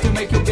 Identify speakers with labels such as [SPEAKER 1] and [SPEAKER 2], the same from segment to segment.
[SPEAKER 1] to make your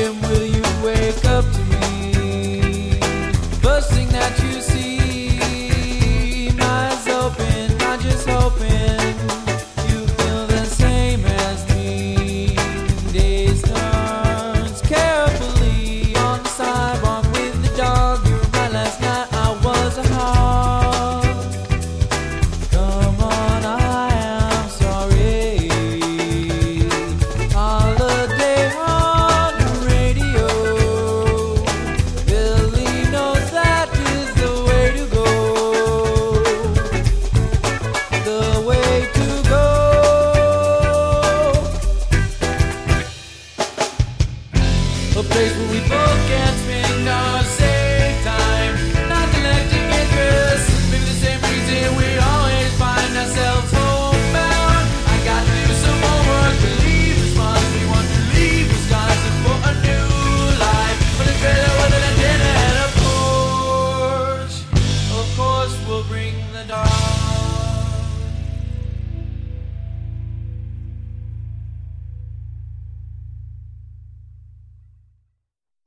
[SPEAKER 1] place where we both our